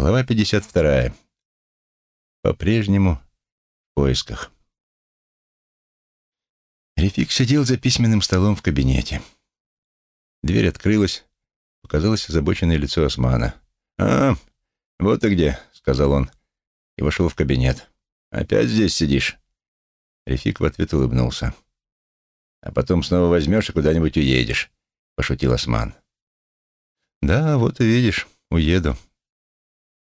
Глава 52. По-прежнему в поисках. Рефик сидел за письменным столом в кабинете. Дверь открылась, показалось озабоченное лицо Османа. «А, вот и где», — сказал он, и вошел в кабинет. «Опять здесь сидишь?» Рефик в ответ улыбнулся. «А потом снова возьмешь и куда-нибудь уедешь», — пошутил Осман. «Да, вот и видишь, уеду»,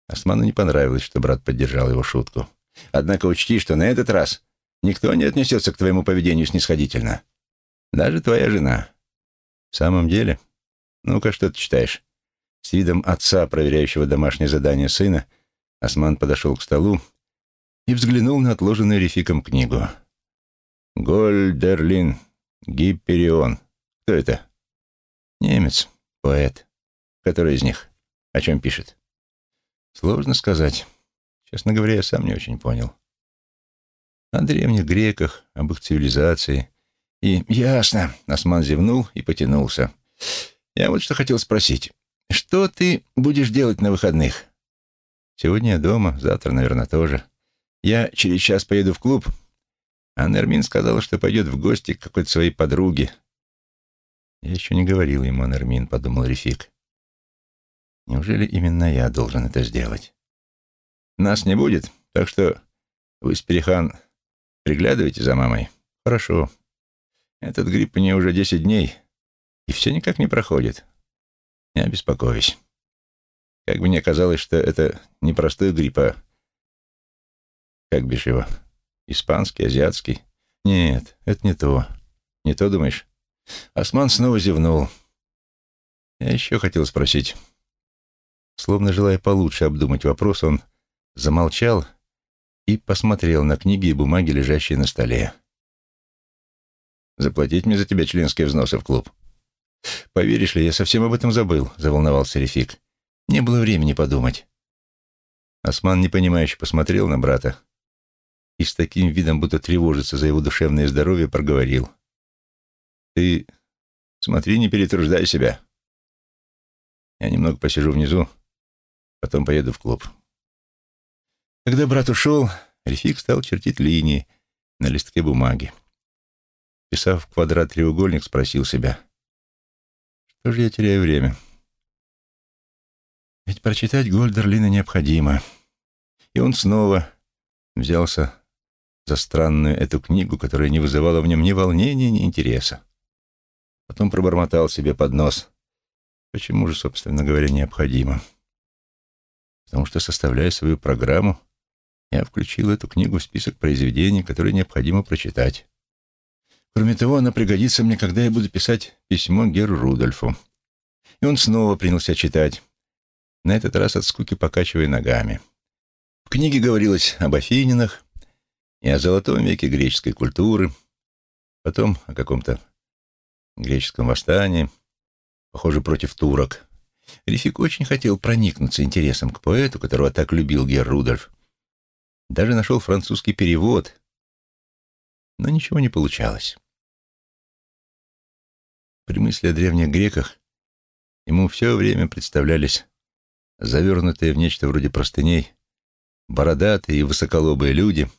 Осману не понравилось, что брат поддержал его шутку. «Однако учти, что на этот раз никто не отнесется к твоему поведению снисходительно. Даже твоя жена». «В самом деле? Ну-ка, что ты читаешь?» С видом отца, проверяющего домашнее задание сына, Осман подошел к столу и взглянул на отложенную Рефиком книгу. «Гольдерлин Гиперион. Кто это?» «Немец, поэт. Который из них? О чем пишет?» Сложно сказать. Честно говоря, я сам не очень понял. О древних греках, об их цивилизации. И ясно, Осман зевнул и потянулся. Я вот что хотел спросить. Что ты будешь делать на выходных? Сегодня я дома, завтра, наверное, тоже. Я через час поеду в клуб. А Нермин сказала, что пойдет в гости к какой-то своей подруге. Я еще не говорил ему о Нермин, подумал Рефик. Неужели именно я должен это сделать? Нас не будет, так что вы с приглядывайте за мамой. Хорошо. Этот грипп у нее уже десять дней, и все никак не проходит. Не беспокоюсь. Как бы мне казалось, что это не простой грипп, а... Как бишь его? Испанский, азиатский? Нет, это не то. Не то, думаешь? Осман снова зевнул. Я еще хотел спросить, Словно желая получше обдумать вопрос, он замолчал и посмотрел на книги и бумаги, лежащие на столе. «Заплатить мне за тебя членские взносы в клуб?» «Поверишь ли, я совсем об этом забыл», — заволновался Рефик. «Не было времени подумать». Осман непонимающе посмотрел на брата и с таким видом, будто тревожится за его душевное здоровье, проговорил. «Ты смотри, не перетруждай себя. Я немного посижу внизу, Потом поеду в клуб. Когда брат ушел, Рефик стал чертить линии на листке бумаги. Писав квадрат-треугольник, спросил себя, что же я теряю время? Ведь прочитать Гольдерлина необходимо. И он снова взялся за странную эту книгу, которая не вызывала в нем ни волнения, ни интереса. Потом пробормотал себе под нос. Почему же, собственно говоря, необходимо? Потому что, составляя свою программу, я включил эту книгу в список произведений, которые необходимо прочитать. Кроме того, она пригодится мне, когда я буду писать письмо Геру Рудольфу. И он снова принялся читать, на этот раз от скуки покачивая ногами. В книге говорилось об Афининах и о золотом веке греческой культуры, потом о каком-то греческом восстании, похоже, против турок, Рифик очень хотел проникнуться интересом к поэту, которого так любил Гер Рудольф. Даже нашел французский перевод, но ничего не получалось. При мысли о древних греках ему все время представлялись завернутые в нечто вроде простыней бородатые и высоколобые люди,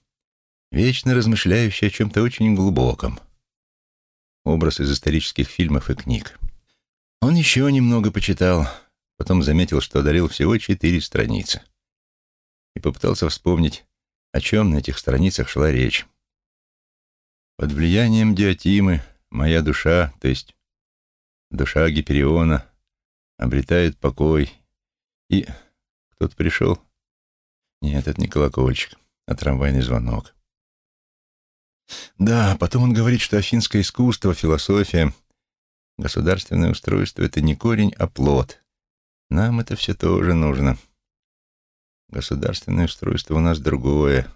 вечно размышляющие о чем-то очень глубоком. Образ из исторических фильмов и книг. Он еще немного почитал, потом заметил, что одарил всего четыре страницы. И попытался вспомнить, о чем на этих страницах шла речь. Под влиянием Диатимы моя душа, то есть душа Гипериона, обретает покой. И кто-то пришел? Нет, это не колокольчик, а трамвайный звонок. Да, потом он говорит, что афинское искусство, философия — Государственное устройство — это не корень, а плод. Нам это все тоже нужно. Государственное устройство у нас другое.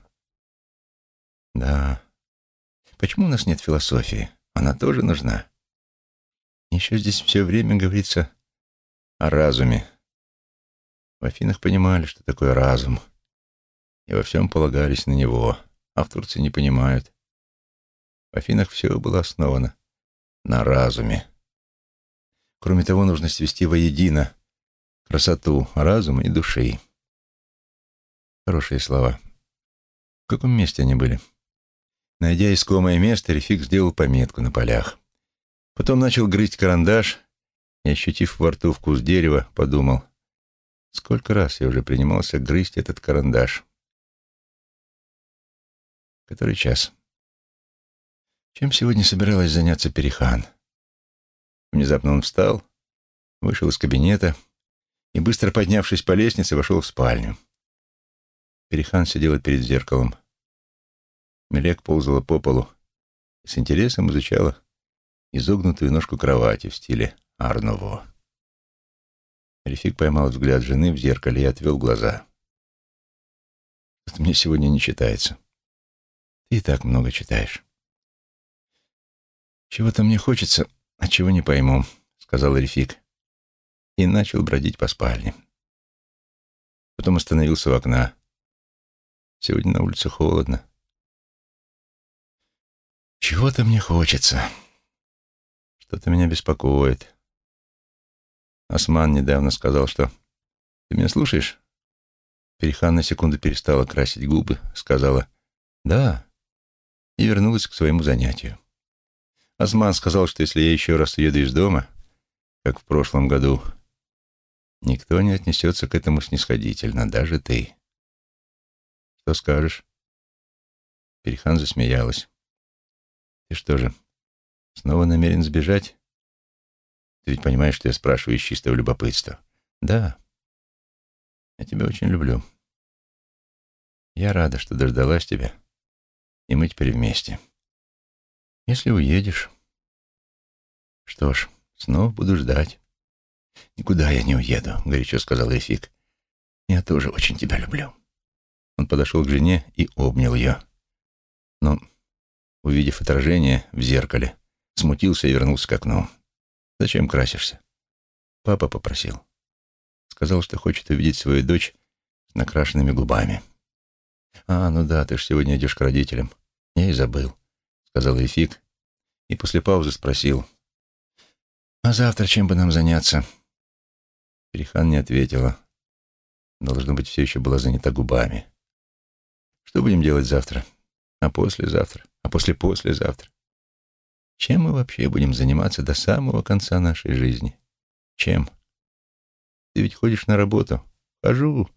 Да. Почему у нас нет философии? Она тоже нужна. Еще здесь все время говорится о разуме. В Афинах понимали, что такое разум, и во всем полагались на него, а в Турции не понимают. В Афинах все было основано на разуме. Кроме того, нужно свести воедино красоту разума и души. Хорошие слова. В каком месте они были? Найдя искомое место, Рефик сделал пометку на полях. Потом начал грызть карандаш и, ощутив во рту вкус дерева, подумал, сколько раз я уже принимался грызть этот карандаш. Который час? Чем сегодня собиралась заняться Перехан? Внезапно он встал, вышел из кабинета и, быстро поднявшись по лестнице, вошел в спальню. Перехан сидела перед зеркалом. Мелек ползала по полу и с интересом изучала изогнутую ножку кровати в стиле Арново. Рефик поймал взгляд жены в зеркале и отвел глаза. «Это мне сегодня не читается. Ты и так много читаешь». «Чего-то мне хочется, а чего не пойму», — сказал Рефик. И начал бродить по спальне. Потом остановился у окна. Сегодня на улице холодно. Чего-то мне хочется. Что-то меня беспокоит. Осман недавно сказал, что... Ты меня слушаешь? Перехан на секунду перестала красить губы, сказала «да» и вернулась к своему занятию. Осман сказал, что если я еще раз уеду из дома, как в прошлом году, никто не отнесется к этому снисходительно, даже ты. Что скажешь? Перехан засмеялась. Ты что же, снова намерен сбежать? Ты ведь понимаешь, что я спрашиваю из чистого любопытства. Да. Я тебя очень люблю. Я рада, что дождалась тебя, и мы теперь вместе. Если уедешь... Что ж, снова буду ждать. Никуда я не уеду, горячо сказал Эфик. Я тоже очень тебя люблю. Он подошел к жене и обнял ее. Но, увидев отражение в зеркале, смутился и вернулся к окну. Зачем красишься? Папа попросил. Сказал, что хочет увидеть свою дочь с накрашенными губами. А, ну да, ты ж сегодня идешь к родителям. Я и забыл, сказал Эфик, и после паузы спросил. А завтра чем бы нам заняться? Перехан не ответила. Должно быть, все еще была занята губами. Что будем делать завтра? А послезавтра? А после-послезавтра? Чем мы вообще будем заниматься до самого конца нашей жизни? Чем? Ты ведь ходишь на работу. Хожу.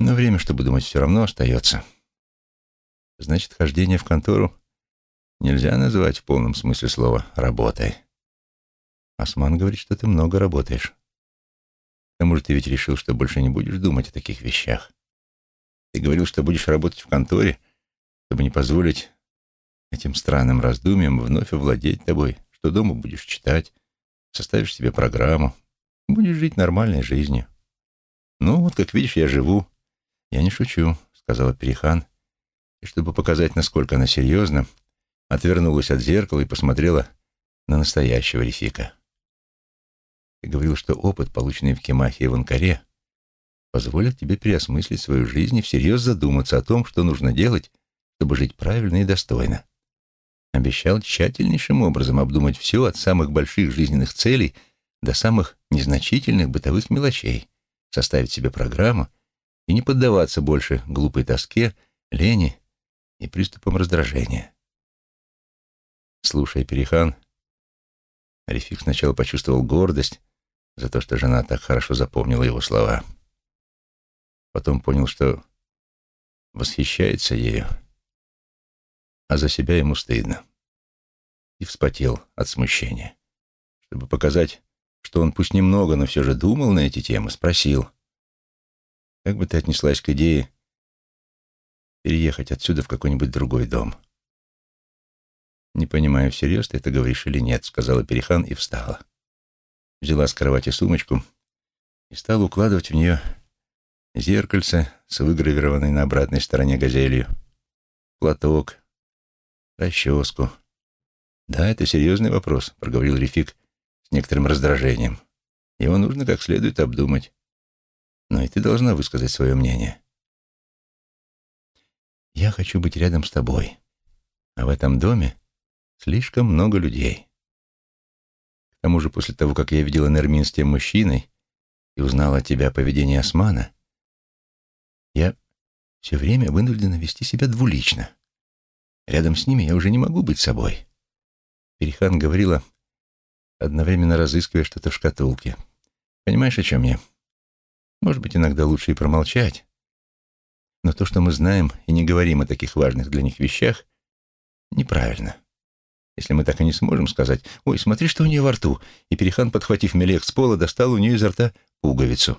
Но время, чтобы думать, все равно остается. Значит, хождение в контору нельзя называть в полном смысле слова «работой». Осман говорит, что ты много работаешь. К тому же ты ведь решил, что больше не будешь думать о таких вещах. Ты говорил, что будешь работать в конторе, чтобы не позволить этим странным раздумьям вновь овладеть тобой, что дома будешь читать, составишь себе программу, будешь жить нормальной жизнью. Ну, вот как видишь, я живу. Я не шучу, сказала Перехан, и чтобы показать, насколько она серьезна, отвернулась от зеркала и посмотрела на настоящего Рефика. Ты говорил, что опыт, полученный в Кемахе и в Анкаре, позволит тебе переосмыслить свою жизнь и всерьез задуматься о том, что нужно делать, чтобы жить правильно и достойно. Обещал тщательнейшим образом обдумать все от самых больших жизненных целей до самых незначительных бытовых мелочей, составить себе программу и не поддаваться больше глупой тоске, лени и приступам раздражения. Слушая Перехан, Арифик сначала почувствовал гордость за то, что жена так хорошо запомнила его слова. Потом понял, что восхищается ею, а за себя ему стыдно. И вспотел от смущения. Чтобы показать, что он пусть немного, но все же думал на эти темы, спросил, как бы ты отнеслась к идее переехать отсюда в какой-нибудь другой дом? «Не понимаю, всерьез ты это говоришь или нет», — сказала Перехан и встала. Взяла с кровати сумочку и стала укладывать в нее зеркальце с выгравированной на обратной стороне газелью, платок, расческу. «Да, это серьезный вопрос», — проговорил Рефик с некоторым раздражением. «Его нужно как следует обдумать. Но и ты должна высказать свое мнение». «Я хочу быть рядом с тобой. А в этом доме слишком много людей. К тому же после того, как я видела Нермин с тем мужчиной и узнала от тебя о поведении Османа, Я все время вынуждена вести себя двулично. Рядом с ними я уже не могу быть собой. Перехан говорила, одновременно разыскивая что-то в шкатулке. Понимаешь, о чем я? Может быть, иногда лучше и промолчать. Но то, что мы знаем и не говорим о таких важных для них вещах, неправильно. Если мы так и не сможем сказать, «Ой, смотри, что у нее во рту», и Перехан, подхватив мелек с пола, достал у нее изо рта пуговицу.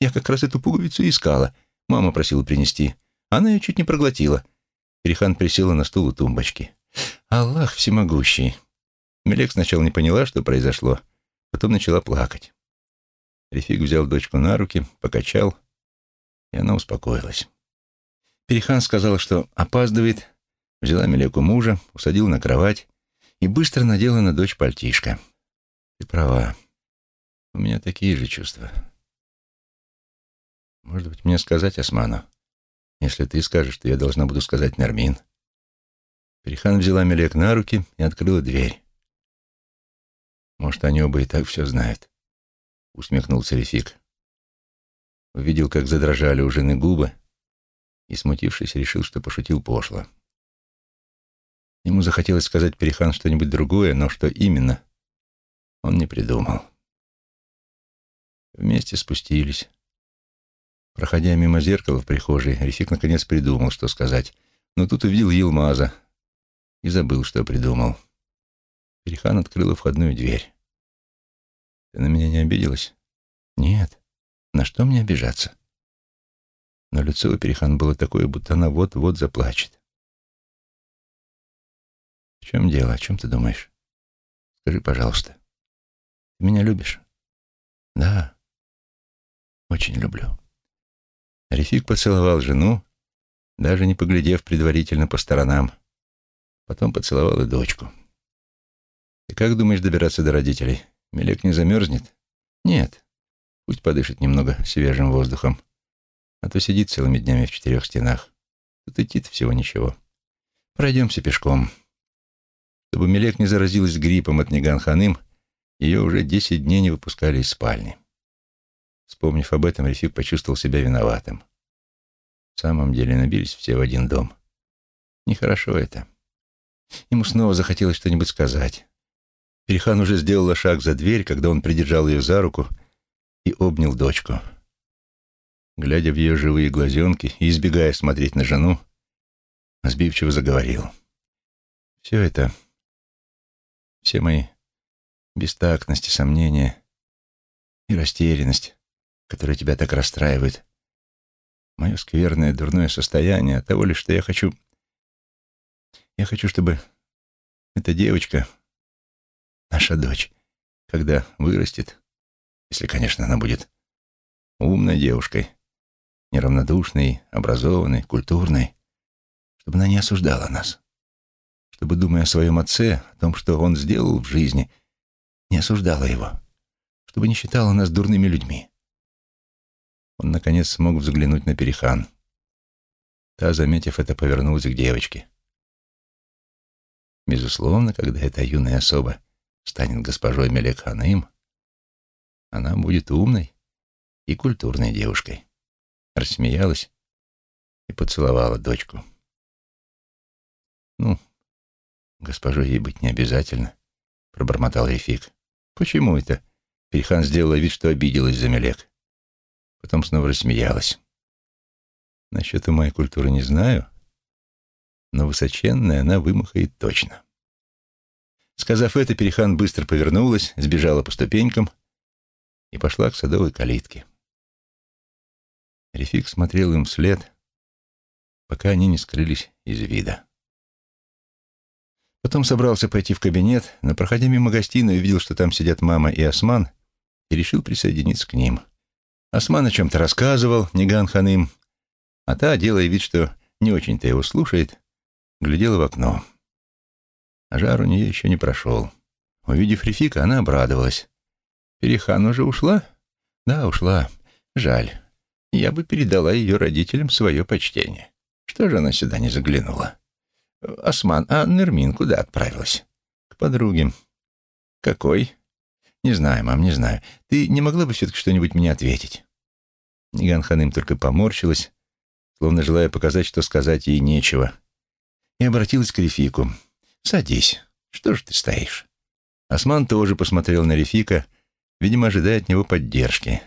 Я как раз эту пуговицу искала. Мама просила принести. Она ее чуть не проглотила. Перехан присела на стул у тумбочки. Аллах всемогущий. Мелек сначала не поняла, что произошло, потом начала плакать. Рефик взял дочку на руки, покачал, и она успокоилась. Перехан сказал, что опаздывает, взяла Мелеку мужа, усадила на кровать и быстро надела на дочь пальтишко. Ты права. У меня такие же чувства. Может быть, мне сказать Осману? Если ты скажешь, что я должна буду сказать Нермин. Перехан взяла Мелек на руки и открыла дверь. Может, они оба и так все знают. Усмехнулся Рефик. Увидел, как задрожали у жены губы, и, смутившись, решил, что пошутил пошло. Ему захотелось сказать Перехан что-нибудь другое, но что именно, он не придумал. Вместе спустились. Проходя мимо зеркала в прихожей, Рефик наконец придумал, что сказать, но тут увидел Елмаза и забыл, что придумал. Перехан открыла входную дверь. «Ты на меня не обиделась?» «Нет. На что мне обижаться?» Но лицо у Перехан было такое, будто она вот-вот заплачет. «В чем дело? О чем ты думаешь? Скажи, пожалуйста. Ты меня любишь?» «Да. Очень люблю». Рефик поцеловал жену, даже не поглядев предварительно по сторонам. Потом поцеловал и дочку. «Ты как думаешь добираться до родителей? Мелек не замерзнет?» «Нет. Пусть подышит немного свежим воздухом. А то сидит целыми днями в четырех стенах. Тут идти-то всего ничего. Пройдемся пешком». Чтобы Мелек не заразилась гриппом от Ниган-ханым, ее уже десять дней не выпускали из спальни. Вспомнив об этом, Рефик почувствовал себя виноватым. В самом деле набились все в один дом. Нехорошо это. Ему снова захотелось что-нибудь сказать. Перехан уже сделала шаг за дверь, когда он придержал ее за руку и обнял дочку. Глядя в ее живые глазенки и избегая смотреть на жену, сбивчиво заговорил. «Все это, все мои бестактности, сомнения и растерянность, которые тебя так расстраивают. Мое скверное, дурное состояние от того лишь, что я хочу... Я хочу, чтобы эта девочка, наша дочь, когда вырастет, если, конечно, она будет умной девушкой, неравнодушной, образованной, культурной, чтобы она не осуждала нас, чтобы, думая о своем отце, о том, что он сделал в жизни, не осуждала его, чтобы не считала нас дурными людьми он, наконец, смог взглянуть на Перехан. Та, заметив это, повернулась к девочке. Безусловно, когда эта юная особа станет госпожой Мелекханым, она будет умной и культурной девушкой. Рассмеялась и поцеловала дочку. «Ну, госпожой ей быть не обязательно», — пробормотал Ефик. «Почему это?» Перехан сделала вид, что обиделась за Мелек. Потом снова рассмеялась. Насчет моей культуры не знаю, но высоченная она вымахает точно. Сказав это, Перехан быстро повернулась, сбежала по ступенькам и пошла к садовой калитке. Рефик смотрел им вслед, пока они не скрылись из вида. Потом собрался пойти в кабинет, но, проходя мимо гостиной, увидел, что там сидят мама и Осман, и решил присоединиться к ним. Осман о чем-то рассказывал Ниган Ханым, а та, делая вид, что не очень-то его слушает, глядела в окно. А жар у нее еще не прошел. Увидев Рефика, она обрадовалась. «Перехан уже ушла?» «Да, ушла. Жаль. Я бы передала ее родителям свое почтение. Что же она сюда не заглянула?» «Осман, а Нермин куда отправилась?» «К подруге». «Какой?» «Не знаю, мам, не знаю. Ты не могла бы все-таки что-нибудь мне ответить?» Ниган Ханым только поморщилась, словно желая показать, что сказать ей нечего, и обратилась к Рефику. «Садись. Что ж ты стоишь?» Осман тоже посмотрел на Рефика, видимо, ожидая от него поддержки.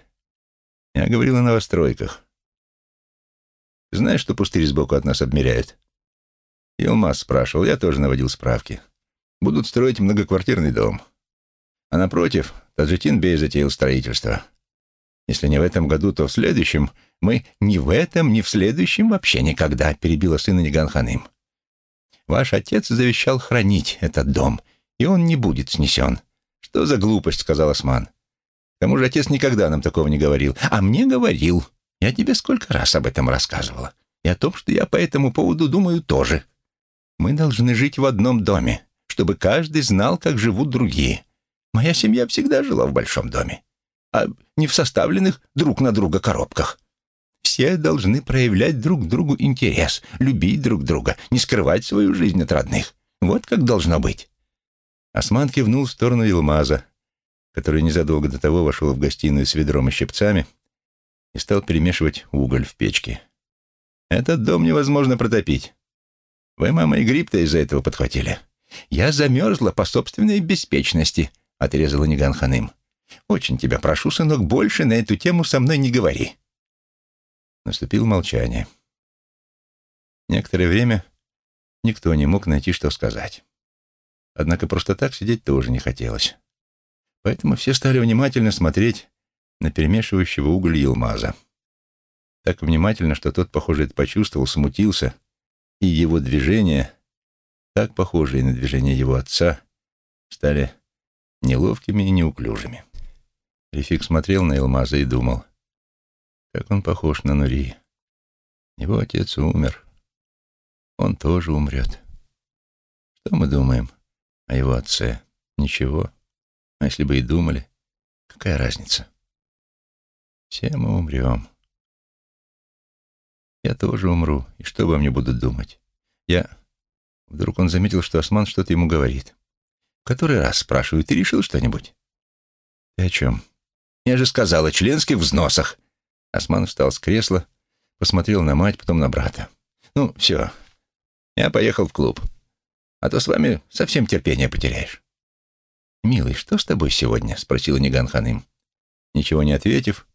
Я говорил о новостройках. Знаешь, что пустырь сбоку от нас обмеряют? Илмаз спрашивал, я тоже наводил справки. Будут строить многоквартирный дом. А напротив, Таджитин Бей затеял строительство. Если не в этом году, то в следующем. Мы ни в этом, ни в следующем вообще никогда, перебила сына Ниган Ханым. Ваш отец завещал хранить этот дом, и он не будет снесен. Что за глупость, сказал Осман. К тому же отец никогда нам такого не говорил. А мне говорил. Я тебе сколько раз об этом рассказывала. И о том, что я по этому поводу думаю тоже. Мы должны жить в одном доме, чтобы каждый знал, как живут другие. Моя семья всегда жила в большом доме, а не в составленных друг на друга коробках. Все должны проявлять друг другу интерес, любить друг друга, не скрывать свою жизнь от родных. Вот как должно быть. Осман кивнул в сторону Илмаза, который незадолго до того вошел в гостиную с ведром и щипцами и стал перемешивать уголь в печке. «Этот дом невозможно протопить. Вы, мама, и гриб-то из-за этого подхватили. Я замерзла по собственной беспечности», — отрезала Ниган Ханым. «Очень тебя прошу, сынок, больше на эту тему со мной не говори». Наступило молчание. Некоторое время никто не мог найти, что сказать. Однако просто так сидеть тоже не хотелось. Поэтому все стали внимательно смотреть на перемешивающего уголь Елмаза. Так внимательно, что тот, похоже, это почувствовал, смутился и его движения, так похожие на движения его отца, стали неловкими и неуклюжими. Рефик смотрел на Элмаза и думал, как он похож на Нури. Его отец умер. Он тоже умрет. Что мы думаем о его отце? Ничего. А если бы и думали, какая разница? Все мы умрем. Я тоже умру, и что обо мне будут думать? Я... Вдруг он заметил, что Осман что-то ему говорит. Который раз спрашиваю, ты решил что-нибудь? Ты о чем? Я же сказал о членских взносах. Осман встал с кресла, посмотрел на мать, потом на брата. Ну, все. Я поехал в клуб. А то с вами совсем терпение потеряешь. «Милый, что с тобой сегодня?» — спросила Ниган Ханым. Ничего не ответив,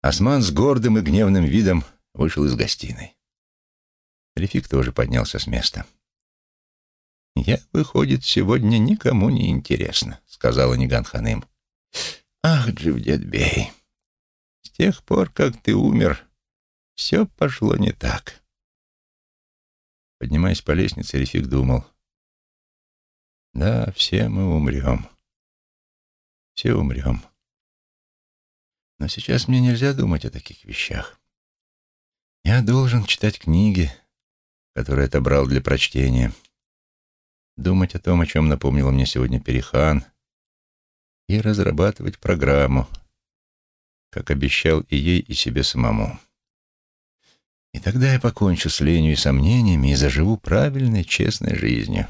Осман с гордым и гневным видом вышел из гостиной. Рефик тоже поднялся с места. «Я, выходит, сегодня никому не интересно», — сказала Ниган Ханым. «Ах, Дживдетбей, с тех пор, как ты умер, все пошло не так». Поднимаясь по лестнице, Рефик думал. «Да, все мы умрем. Все умрем. Но сейчас мне нельзя думать о таких вещах. Я должен читать книги, которые отобрал для прочтения, думать о том, о чем напомнила мне сегодня Перехан, и разрабатывать программу, как обещал и ей, и себе самому. И тогда я покончу с ленью и сомнениями и заживу правильной, честной жизнью.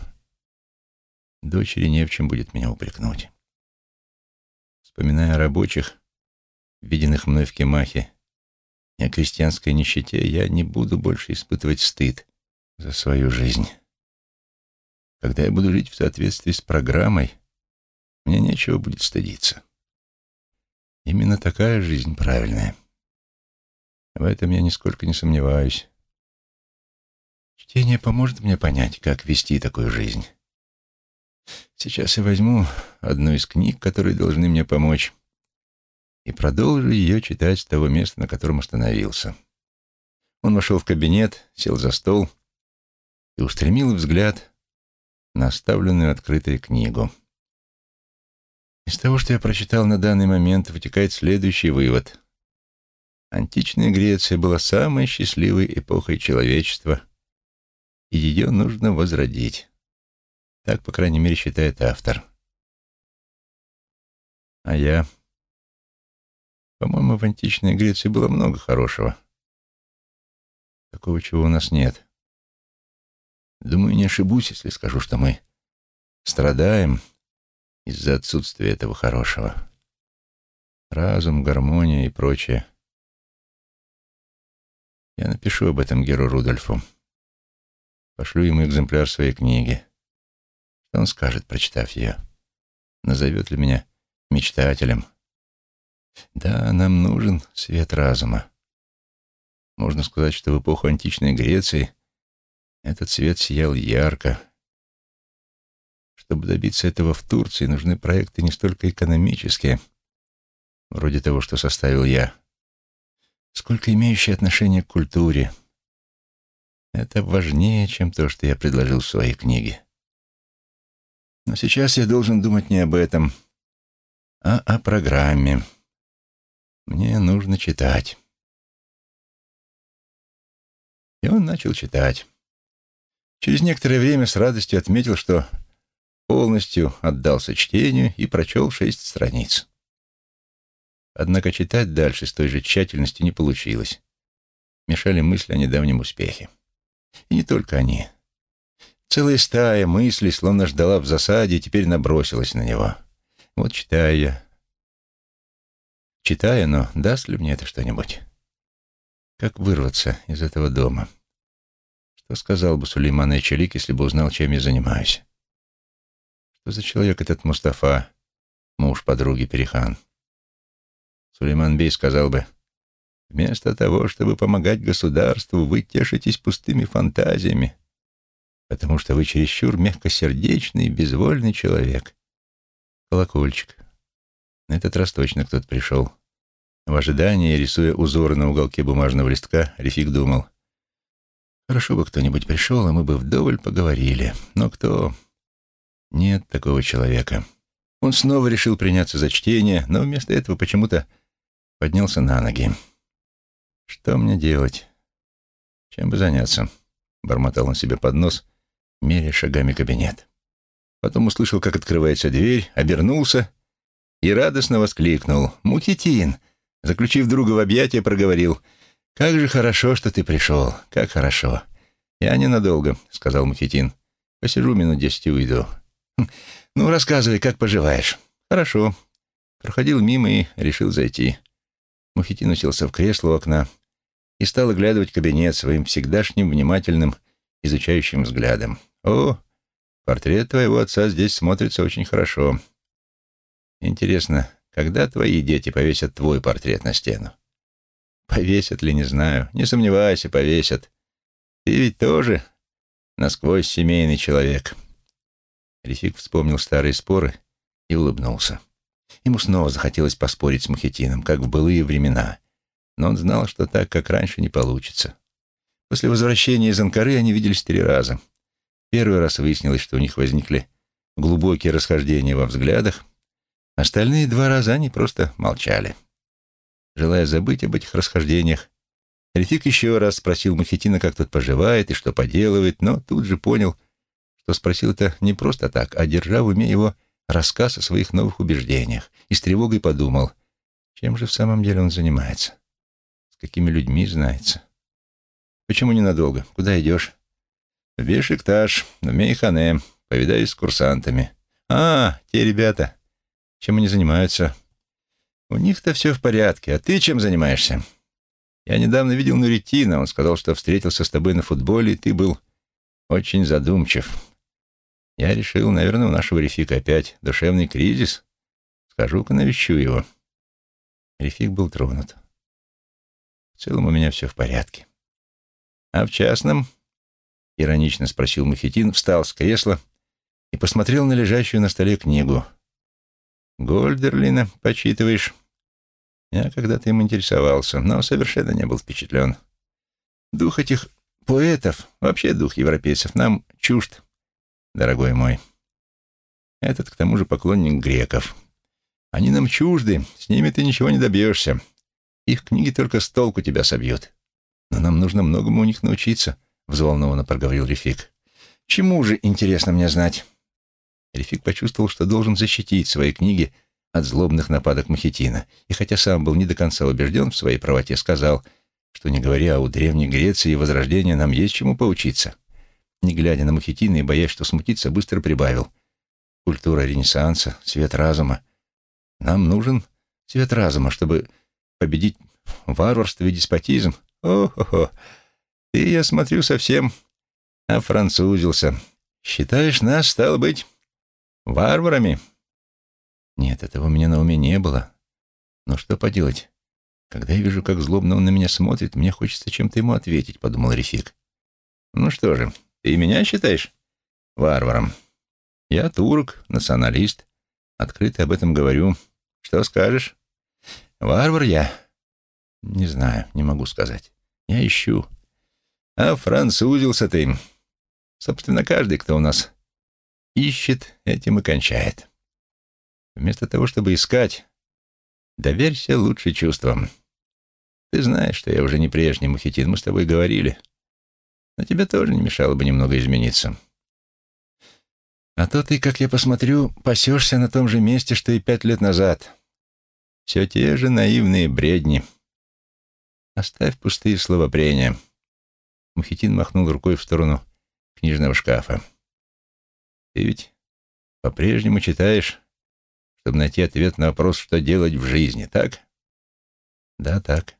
Дочери не в чем будет меня упрекнуть. Вспоминая о рабочих, виденных мной в Кемахе, и о крестьянской нищете, я не буду больше испытывать стыд за свою жизнь. Когда я буду жить в соответствии с программой, мне нечего будет стыдиться. Именно такая жизнь правильная. В этом я нисколько не сомневаюсь. Чтение поможет мне понять, как вести такую жизнь. Сейчас я возьму одну из книг, которые должны мне помочь, и продолжу ее читать с того места, на котором остановился. Он вошел в кабинет, сел за стол и устремил взгляд на оставленную открытой книгу. Из того, что я прочитал на данный момент, вытекает следующий вывод. Античная Греция была самой счастливой эпохой человечества, и ее нужно возродить. Так, по крайней мере, считает автор. А я... По-моему, в античной Греции было много хорошего. Такого, чего у нас нет. Думаю, не ошибусь, если скажу, что мы страдаем из-за отсутствия этого хорошего. Разум, гармония и прочее. Я напишу об этом Геру Рудольфу. Пошлю ему экземпляр своей книги. Что он скажет, прочитав ее? Назовет ли меня мечтателем? Да, нам нужен свет разума. Можно сказать, что в эпоху античной Греции этот свет сиял ярко. Чтобы добиться этого в Турции, нужны проекты не столько экономические, вроде того, что составил я, сколько имеющие отношение к культуре. Это важнее, чем то, что я предложил в своей книге. Но сейчас я должен думать не об этом, а о программе. Мне нужно читать. И он начал читать. Через некоторое время с радостью отметил, что полностью отдался чтению и прочел шесть страниц. Однако читать дальше с той же тщательностью не получилось. Мешали мысли о недавнем успехе. И не только они. Целая стая мыслей словно ждала в засаде и теперь набросилась на него. Вот читаю я. Читаю, но даст ли мне это что-нибудь? Как вырваться из этого дома? Что сказал бы Сулейман Эчелик, если бы узнал, чем я занимаюсь? Что за человек этот Мустафа, муж подруги Перихан? Сулейман Бей сказал бы, «Вместо того, чтобы помогать государству, вы тешитесь пустыми фантазиями, потому что вы чересчур мягкосердечный и безвольный человек». Колокольчик. На этот раз точно кто-то пришел. В ожидании, рисуя узоры на уголке бумажного листка, Рефик думал, «Хорошо бы кто-нибудь пришел, и мы бы вдоволь поговорили. Но кто? Нет такого человека». Он снова решил приняться за чтение, но вместо этого почему-то поднялся на ноги. «Что мне делать? Чем бы заняться?» — бормотал он себе под нос, меря шагами кабинет. Потом услышал, как открывается дверь, обернулся и радостно воскликнул. «Мухитин!» Заключив друга в объятия, проговорил. «Как же хорошо, что ты пришел. Как хорошо!» «Я ненадолго», — сказал Мухитин. «Посижу минут десять и уйду». «Хм, «Ну, рассказывай, как поживаешь?» «Хорошо». Проходил мимо и решил зайти. Мухитин уселся в кресло у окна и стал оглядывать кабинет своим всегдашним внимательным, изучающим взглядом. «О, портрет твоего отца здесь смотрится очень хорошо. Интересно, когда твои дети повесят твой портрет на стену?» «Повесят ли, не знаю. Не сомневайся, повесят. Ты ведь тоже насквозь семейный человек». Рефик вспомнил старые споры и улыбнулся. Ему снова захотелось поспорить с Мухитином, как в былые времена. Но он знал, что так, как раньше, не получится. После возвращения из Анкары они виделись три раза. Первый раз выяснилось, что у них возникли глубокие расхождения во взглядах. Остальные два раза они просто молчали. Желая забыть об этих расхождениях, Рефик еще раз спросил Мухитина, как тот поживает и что поделывает, но тут же понял, что спросил это не просто так, а держа в уме его рассказ о своих новых убеждениях, и с тревогой подумал, чем же в самом деле он занимается, с какими людьми знается. Почему ненадолго? Куда идешь? В Бешикташ, в Мейхане, повидаюсь с курсантами. А, те ребята. Чем они занимаются? У них-то все в порядке. А ты чем занимаешься? Я недавно видел Нуритина. Он сказал, что встретился с тобой на футболе, и ты был очень задумчив. Я решил, наверное, у нашего Рефика опять душевный кризис. Скажу-ка навещу его. Рефик был тронут. В целом у меня все в порядке. А в частном, иронично спросил Мухитин, встал с кресла и посмотрел на лежащую на столе книгу. Гольдерлина почитываешь? Я когда-то им интересовался, но совершенно не был впечатлен. Дух этих поэтов, вообще дух европейцев, нам чужд дорогой мой. Этот, к тому же, поклонник греков. Они нам чужды, с ними ты ничего не добьешься. Их книги только с толку тебя собьют. Но нам нужно многому у них научиться, — взволнованно проговорил Рефик. Чему же, интересно мне знать? Рефик почувствовал, что должен защитить свои книги от злобных нападок Махитина, и хотя сам был не до конца убежден в своей правоте, сказал, что, не говоря о Древней Греции и Возрождении, нам есть чему поучиться не глядя на Мухитина и боясь, что смутиться, быстро прибавил. Культура Ренессанса, свет разума. Нам нужен свет разума, чтобы победить варварство и деспотизм. О-хо-хо, ты, я смотрю, совсем офранцузился. Считаешь нас, стало быть, варварами? Нет, этого у меня на уме не было. Но что поделать? Когда я вижу, как злобно он на меня смотрит, мне хочется чем-то ему ответить, подумал Рефик. Ну что же, ты меня считаешь варваром? Я турок, националист. Открыто об этом говорю. Что скажешь? Варвар я? Не знаю, не могу сказать. Я ищу. А французился ты. Собственно, каждый, кто у нас ищет, этим и кончает. Вместо того, чтобы искать, доверься лучше чувствам. Ты знаешь, что я уже не прежний Мухитин, мы с тобой говорили. Но тебе тоже не мешало бы немного измениться. А то ты, как я посмотрю, пасешься на том же месте, что и пять лет назад. Все те же наивные бредни. Оставь пустые словопрения. Мухитин махнул рукой в сторону книжного шкафа. Ты ведь по-прежнему читаешь, чтобы найти ответ на вопрос, что делать в жизни, так? Да, так.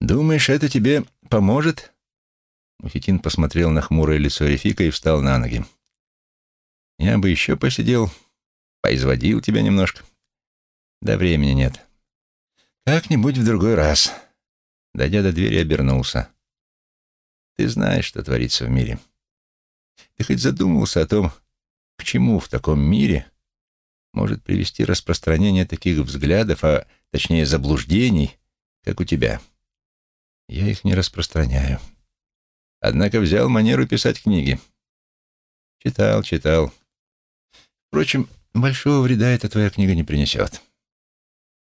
«Думаешь, это тебе поможет?» Мухитин посмотрел на хмурое лицо Рефика и встал на ноги. «Я бы еще посидел, поизводил тебя немножко. Да времени нет. Как-нибудь в другой раз». Дойдя до двери, обернулся. «Ты знаешь, что творится в мире. Ты хоть задумывался о том, к чему в таком мире может привести распространение таких взглядов, а точнее заблуждений, как у тебя?» Я их не распространяю. Однако взял манеру писать книги. Читал, читал. Впрочем, большого вреда эта твоя книга не принесет.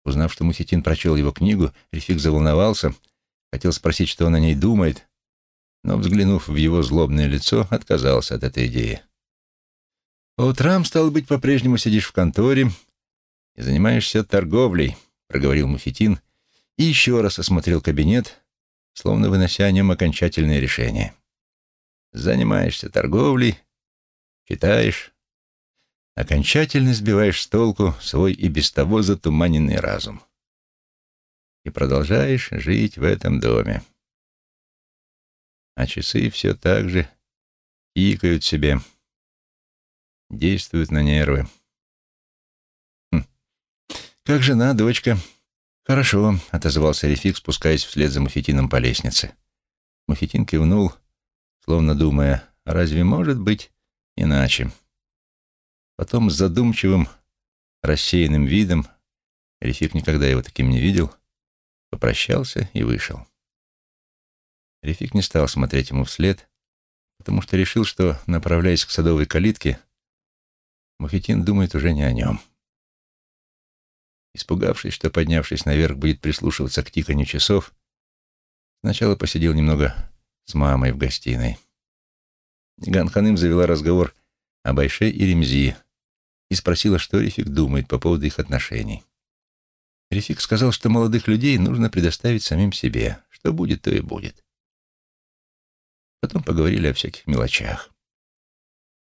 Узнав, что Мухитин прочел его книгу, Рефик заволновался, хотел спросить, что он о ней думает, но, взглянув в его злобное лицо, отказался от этой идеи. «По утрам, стало быть, по-прежнему сидишь в конторе и занимаешься торговлей», — проговорил Мухитин и еще раз осмотрел кабинет, словно вынося о нем окончательное решение. Занимаешься торговлей, читаешь, окончательно сбиваешь с толку свой и без того затуманенный разум. И продолжаешь жить в этом доме. А часы все так же тикают себе, действуют на нервы. Хм. Как жена, дочка, «Хорошо», — отозвался Рефик, спускаясь вслед за Муфетином по лестнице. Муфетин кивнул, словно думая, «А разве может быть иначе?» Потом с задумчивым, рассеянным видом, Рефик никогда его таким не видел, попрощался и вышел. Рефик не стал смотреть ему вслед, потому что решил, что, направляясь к садовой калитке, Мухитин думает уже не о нем. Испугавшись, что, поднявшись наверх, будет прислушиваться к тиканью часов, сначала посидел немного с мамой в гостиной. Ниган Ханым завела разговор об Айше и Ремзи и спросила, что Рефик думает по поводу их отношений. Рефик сказал, что молодых людей нужно предоставить самим себе. Что будет, то и будет. Потом поговорили о всяких мелочах.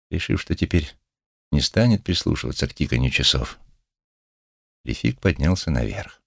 Решив, что теперь не станет прислушиваться к тиканью часов, Лефик поднялся наверх.